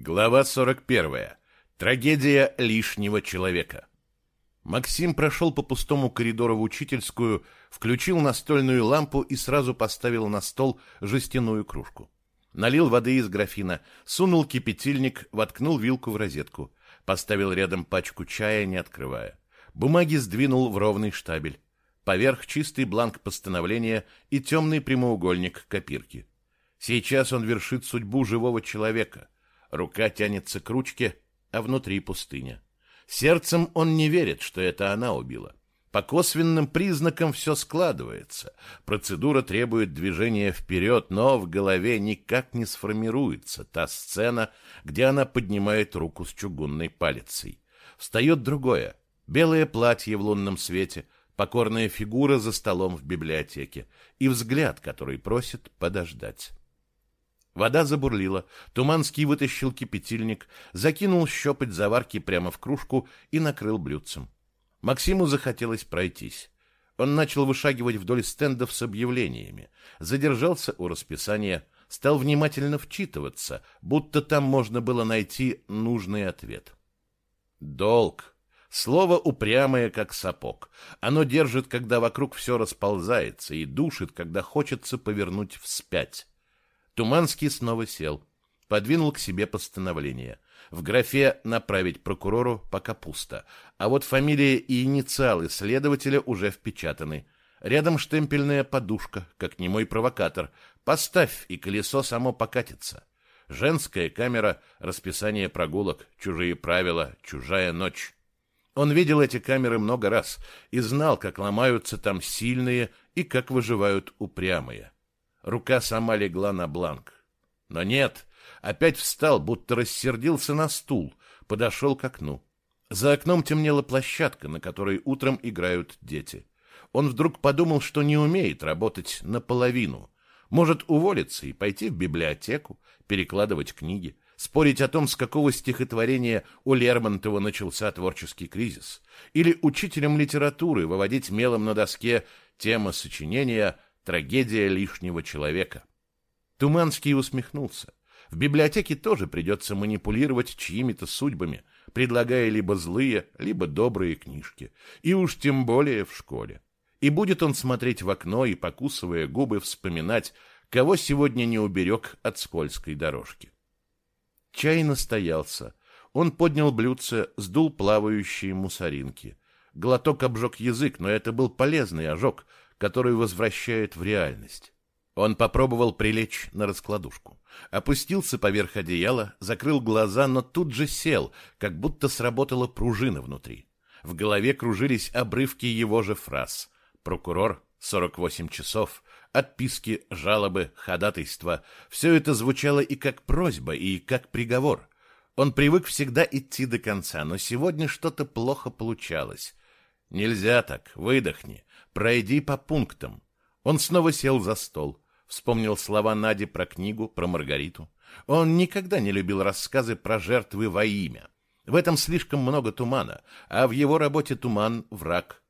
Глава 41. Трагедия лишнего человека. Максим прошел по пустому коридору в учительскую, включил настольную лампу и сразу поставил на стол жестяную кружку. Налил воды из графина, сунул кипятильник, воткнул вилку в розетку, поставил рядом пачку чая, не открывая. Бумаги сдвинул в ровный штабель. Поверх чистый бланк постановления и темный прямоугольник копирки. Сейчас он вершит судьбу живого человека — Рука тянется к ручке, а внутри пустыня. Сердцем он не верит, что это она убила. По косвенным признакам все складывается. Процедура требует движения вперед, но в голове никак не сформируется та сцена, где она поднимает руку с чугунной палицей. Встает другое. Белое платье в лунном свете, покорная фигура за столом в библиотеке и взгляд, который просит подождать. Вода забурлила, Туманский вытащил кипятильник, закинул щепоть заварки прямо в кружку и накрыл блюдцем. Максиму захотелось пройтись. Он начал вышагивать вдоль стендов с объявлениями, задержался у расписания, стал внимательно вчитываться, будто там можно было найти нужный ответ. Долг. Слово упрямое, как сапог. Оно держит, когда вокруг все расползается, и душит, когда хочется повернуть вспять. Туманский снова сел, подвинул к себе постановление. В графе «Направить прокурору» пока пусто, а вот фамилия и инициалы следователя уже впечатаны. Рядом штемпельная подушка, как немой провокатор. Поставь, и колесо само покатится. Женская камера, расписание прогулок, чужие правила, чужая ночь. Он видел эти камеры много раз и знал, как ломаются там сильные и как выживают упрямые. Рука сама легла на бланк. Но нет, опять встал, будто рассердился на стул, подошел к окну. За окном темнела площадка, на которой утром играют дети. Он вдруг подумал, что не умеет работать наполовину. Может уволиться и пойти в библиотеку, перекладывать книги, спорить о том, с какого стихотворения у Лермонтова начался творческий кризис, или учителем литературы выводить мелом на доске тема сочинения Трагедия лишнего человека. Туманский усмехнулся. В библиотеке тоже придется манипулировать чьими-то судьбами, предлагая либо злые, либо добрые книжки. И уж тем более в школе. И будет он смотреть в окно и, покусывая губы, вспоминать, кого сегодня не уберег от скользкой дорожки. Чай настоялся. Он поднял блюдце, сдул плавающие мусоринки. Глоток обжег язык, но это был полезный ожог, который возвращает в реальность. Он попробовал прилечь на раскладушку. Опустился поверх одеяла, закрыл глаза, но тут же сел, как будто сработала пружина внутри. В голове кружились обрывки его же фраз. «Прокурор», «48 часов», отписки, жалобы, ходатайства. Все это звучало и как просьба, и как приговор. Он привык всегда идти до конца, но сегодня что-то плохо получалось. Нельзя так, выдохни. Пройди по пунктам. Он снова сел за стол. Вспомнил слова Нади про книгу, про Маргариту. Он никогда не любил рассказы про жертвы во имя. В этом слишком много тумана, а в его работе туман — враг.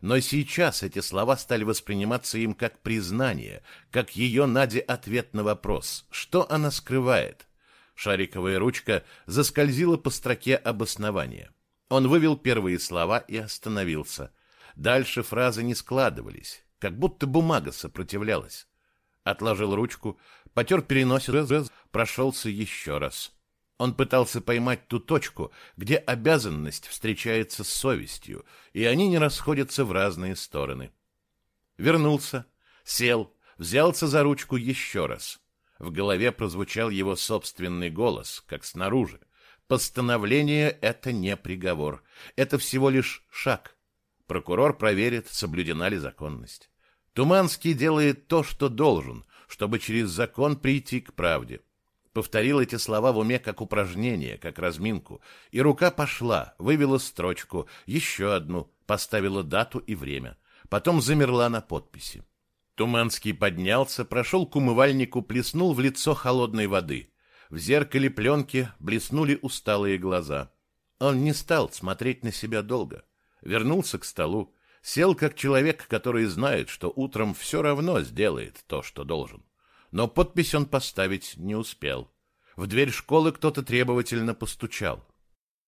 Но сейчас эти слова стали восприниматься им как признание, как ее Наде ответ на вопрос, что она скрывает. Шариковая ручка заскользила по строке обоснования. Он вывел первые слова и остановился. Дальше фразы не складывались, как будто бумага сопротивлялась. Отложил ручку, потер переносицу, прошелся еще раз. Он пытался поймать ту точку, где обязанность встречается с совестью, и они не расходятся в разные стороны. Вернулся, сел, взялся за ручку еще раз. В голове прозвучал его собственный голос, как снаружи. Постановление — это не приговор, это всего лишь шаг. Прокурор проверит, соблюдена ли законность. Туманский делает то, что должен, чтобы через закон прийти к правде. Повторил эти слова в уме как упражнение, как разминку, и рука пошла, вывела строчку, еще одну, поставила дату и время. Потом замерла на подписи. Туманский поднялся, прошел к умывальнику, плеснул в лицо холодной воды. В зеркале пленки блеснули усталые глаза. Он не стал смотреть на себя долго вернулся к столу, сел как человек, который знает, что утром все равно сделает то, что должен. Но подпись он поставить не успел. В дверь школы кто-то требовательно постучал.